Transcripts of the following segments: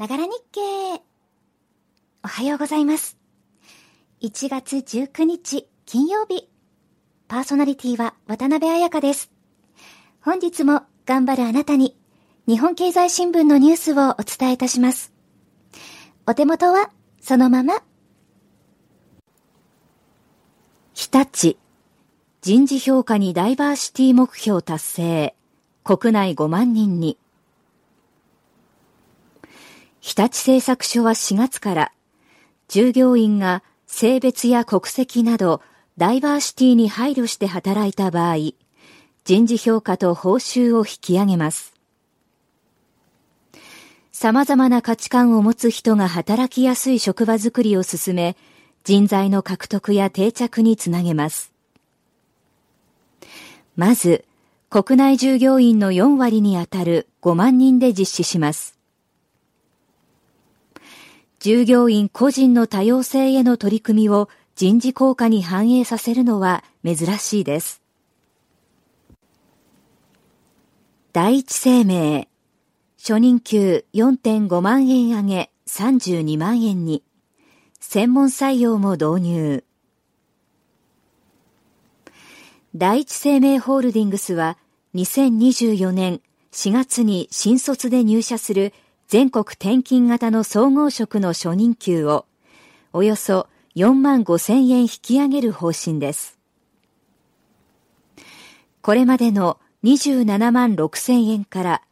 ながら日経。おはようございます。1月19日金曜日。パーソナリティは渡辺彩香です。本日も頑張るあなたに日本経済新聞のニュースをお伝えいたします。お手元はそのまま。日立。人事評価にダイバーシティ目標達成。国内5万人に。日立製作所は4月から従業員が性別や国籍などダイバーシティに配慮して働いた場合、人事評価と報酬を引き上げます。様々な価値観を持つ人が働きやすい職場づくりを進め、人材の獲得や定着につなげます。まず、国内従業員の4割にあたる5万人で実施します。従業員個人の多様性への取り組みを人事効果に反映させるのは珍しいです。第一生命、初任給4.5万円上げ32万円に、専門採用も導入。第一生命ホールディングスは2024年4月に新卒で入社する全国転勤型の総合職の初任給をおよそ4万5千円引き上げる方針です。これまでの27万6千円から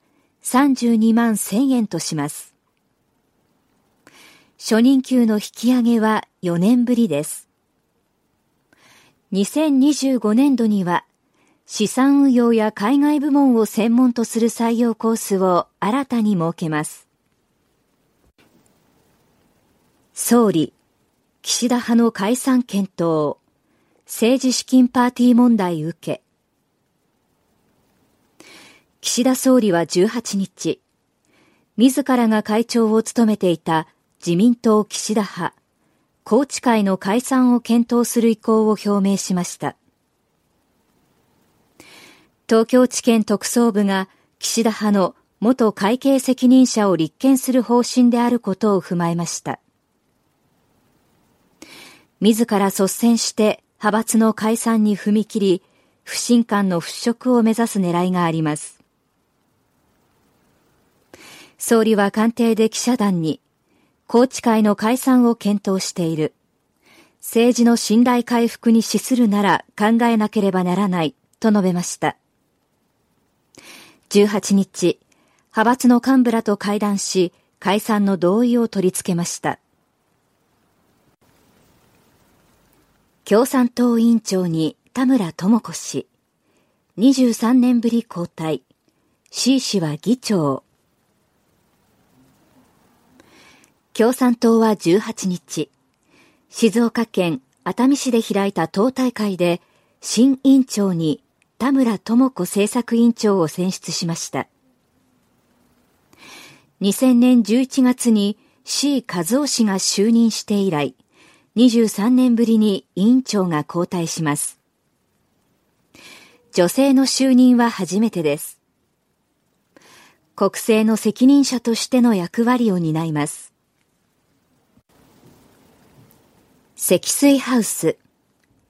32万1000円とします。初任給の引き上げは4年ぶりです。2025年度には資産運用や海外部門を専門とする採用コースを新たに設けます。総理、岸田派の解散検討、政治資金パーティー問題受け。岸田総理は18日、自らが会長を務めていた自民党岸田派、高知会の解散を検討する意向を表明しました。東京地検特捜部が岸田派の元会計責任者を立件する方針であることを踏まえました。自ら率先して派閥の解散に踏み切り、不信感の払拭を目指す狙いがあります。総理は官邸で記者団に、高知会の解散を検討している。政治の信頼回復に資するなら考えなければならない、と述べました。18日、派閥の幹部らと会談し、解散の同意を取り付けました。共産党委員長に田村智子氏。23年ぶり交代。C 氏は議長。共産党は18日、静岡県熱海市で開いた党大会で、新委員長に田村智子政策委員長を選出しました。2000年11月に C 和夫氏が就任して以来、23年ぶりに委員長が交代します。女性の就任は初めてです。国政の責任者としての役割を担います。積水ハウス、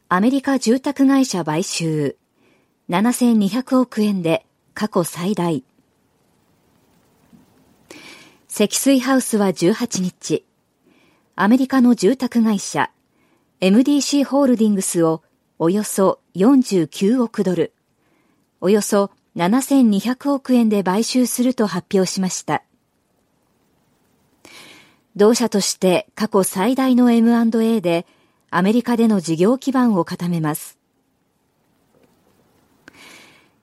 アメリカ住宅会社買収、7200億円で過去最大。積水ハウスは18日、アメリカの住宅会社 MDC ホールディングスをおよそ49億ドル、およそ7200億円で買収すると発表しました。同社として過去最大の M&A でアメリカでの事業基盤を固めます。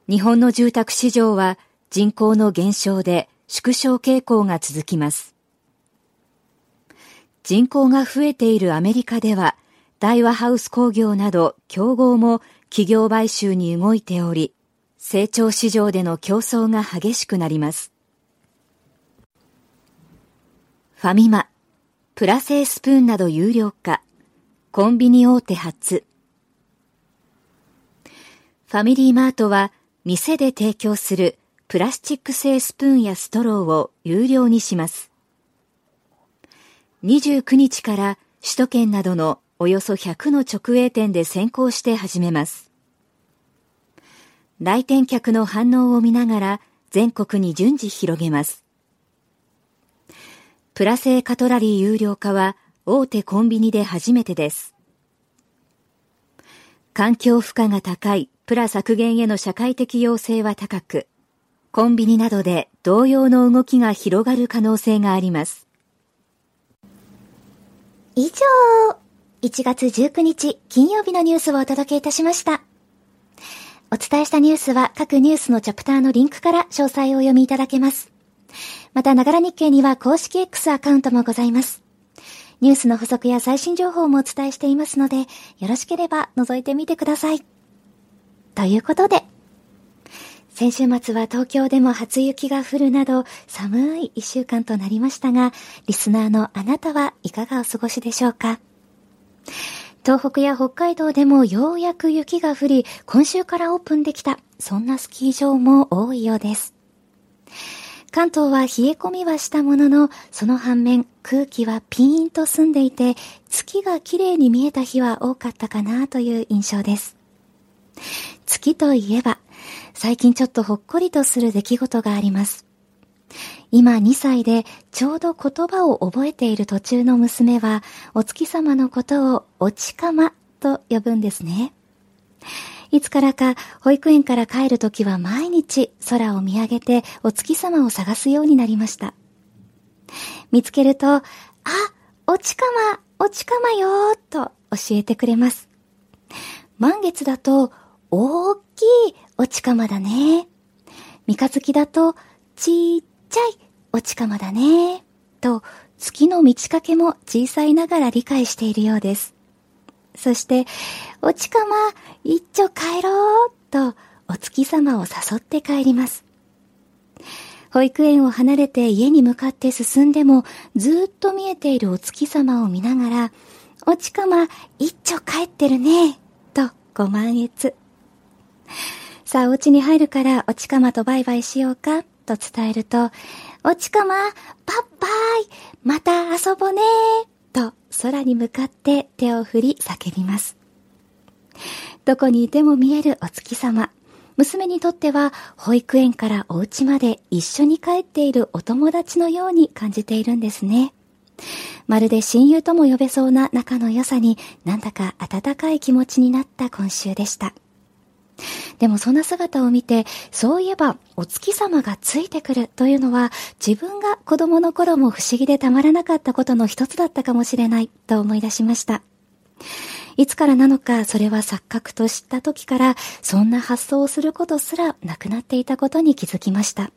日本の住宅市場は人口の減少で縮小傾向が続きます。人口が増えているアメリカでは、大和ハウス工業など競合も企業買収に動いており、成長市場での競争が激しくなります。ファミマ、プラ製スプーンなど有料化、コンビニ大手初。ファミリーマートは店で提供するプラスチック製スプーンやストローを有料にします。29日から首都圏などのおよそ100の直営店で先行して始めます。来店客の反応を見ながら全国に順次広げます。プラ製カトラリー有料化は大手コンビニで初めてです。環境負荷が高いプラ削減への社会的要請は高く、コンビニなどで同様の動きが広がる可能性があります。以上、1月19日金曜日のニュースをお届けいたしました。お伝えしたニュースは各ニュースのチャプターのリンクから詳細をお読みいただけます。また、ながら日経には公式 X アカウントもございます。ニュースの補足や最新情報もお伝えしていますので、よろしければ覗いてみてください。ということで、先週末は東京でも初雪が降るなど寒い一週間となりましたが、リスナーのあなたはいかがお過ごしでしょうか？東北や北海道でもようやく雪が降り、今週からオープンできた、そんなスキー場も多いようです。関東は冷え込みはしたものの、その反面空気はピーンと澄んでいて、月が綺麗に見えた日は多かったかなという印象です。月といえば、最近ちょっとほっこりとする出来事があります。今2歳でちょうど言葉を覚えている途中の娘は、お月様のことをおちかまと呼ぶんですね。いつからか保育園から帰るときは毎日空を見上げてお月様を探すようになりました。見つけると、あ、おちかま、おちかまよーと教えてくれます。満月だと、大きいおちかまだね。三日月だと、ちっちゃいおちかまだね。と、月の満ち欠けも小さいながら理解しているようです。そして、おちかま、一丁帰ろう、と、お月様を誘って帰ります。保育園を離れて家に向かって進んでも、ずっと見えているお月様を見ながら、おちかま、一丁帰ってるね、とご満悦。さあ、お家に入るからおちかまとバイバイしようか、と伝えると、おちかま、パッパイ、また遊ぼねと空に向かって手を振り叫びます。どこにいても見えるお月様。娘にとっては保育園からお家まで一緒に帰っているお友達のように感じているんですね。まるで親友とも呼べそうな仲の良さになんだか温かい気持ちになった今週でした。でもそんな姿を見て、そういえばお月様がついてくるというのは自分が子供の頃も不思議でたまらなかったことの一つだったかもしれないと思い出しました。いつからなのかそれは錯覚と知った時からそんな発想をすることすらなくなっていたことに気づきました。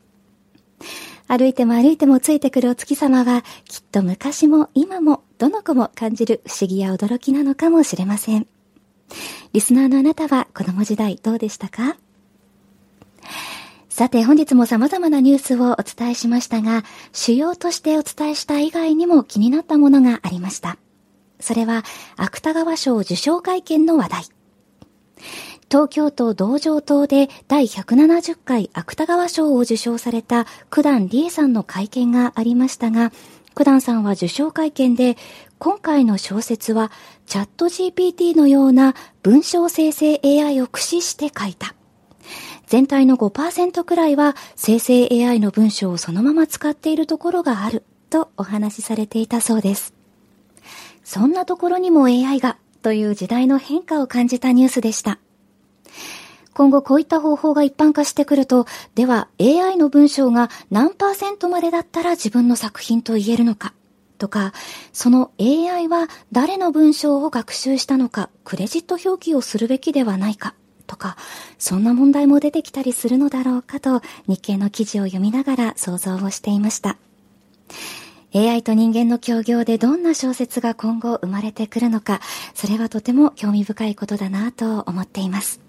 歩いても歩いてもついてくるお月様はきっと昔も今もどの子も感じる不思議や驚きなのかもしれません。リスナーのあなたは子供時代どうでしたか？さて本日も様々なニュースをお伝えしましたが、主要としてお伝えした以外にも気になったものがありました。それは、芥川賞受賞会見の話題。東京都道場島で第170回芥川賞を受賞された九段理恵さんの会見がありましたが、九段さんは受賞会見で、今回の小説はチャット GPT のような文章生成 AI を駆使して書いた。全体の5%くらいは生成 AI の文章をそのまま使っているところがあるとお話しされていたそうです。そんなところにも AI がという時代の変化を感じたニュースでした。今後こういった方法が一般化してくると、では AI の文章が何パーセントまでだったら自分の作品と言えるのかとか、その AI は誰の文章を学習したのか、クレジット表記をするべきではないか、とか、そんな問題も出てきたりするのだろうかと、日経の記事を読みながら想像をしていました。AI と人間の協業でどんな小説が今後生まれてくるのか、それはとても興味深いことだなと思っています。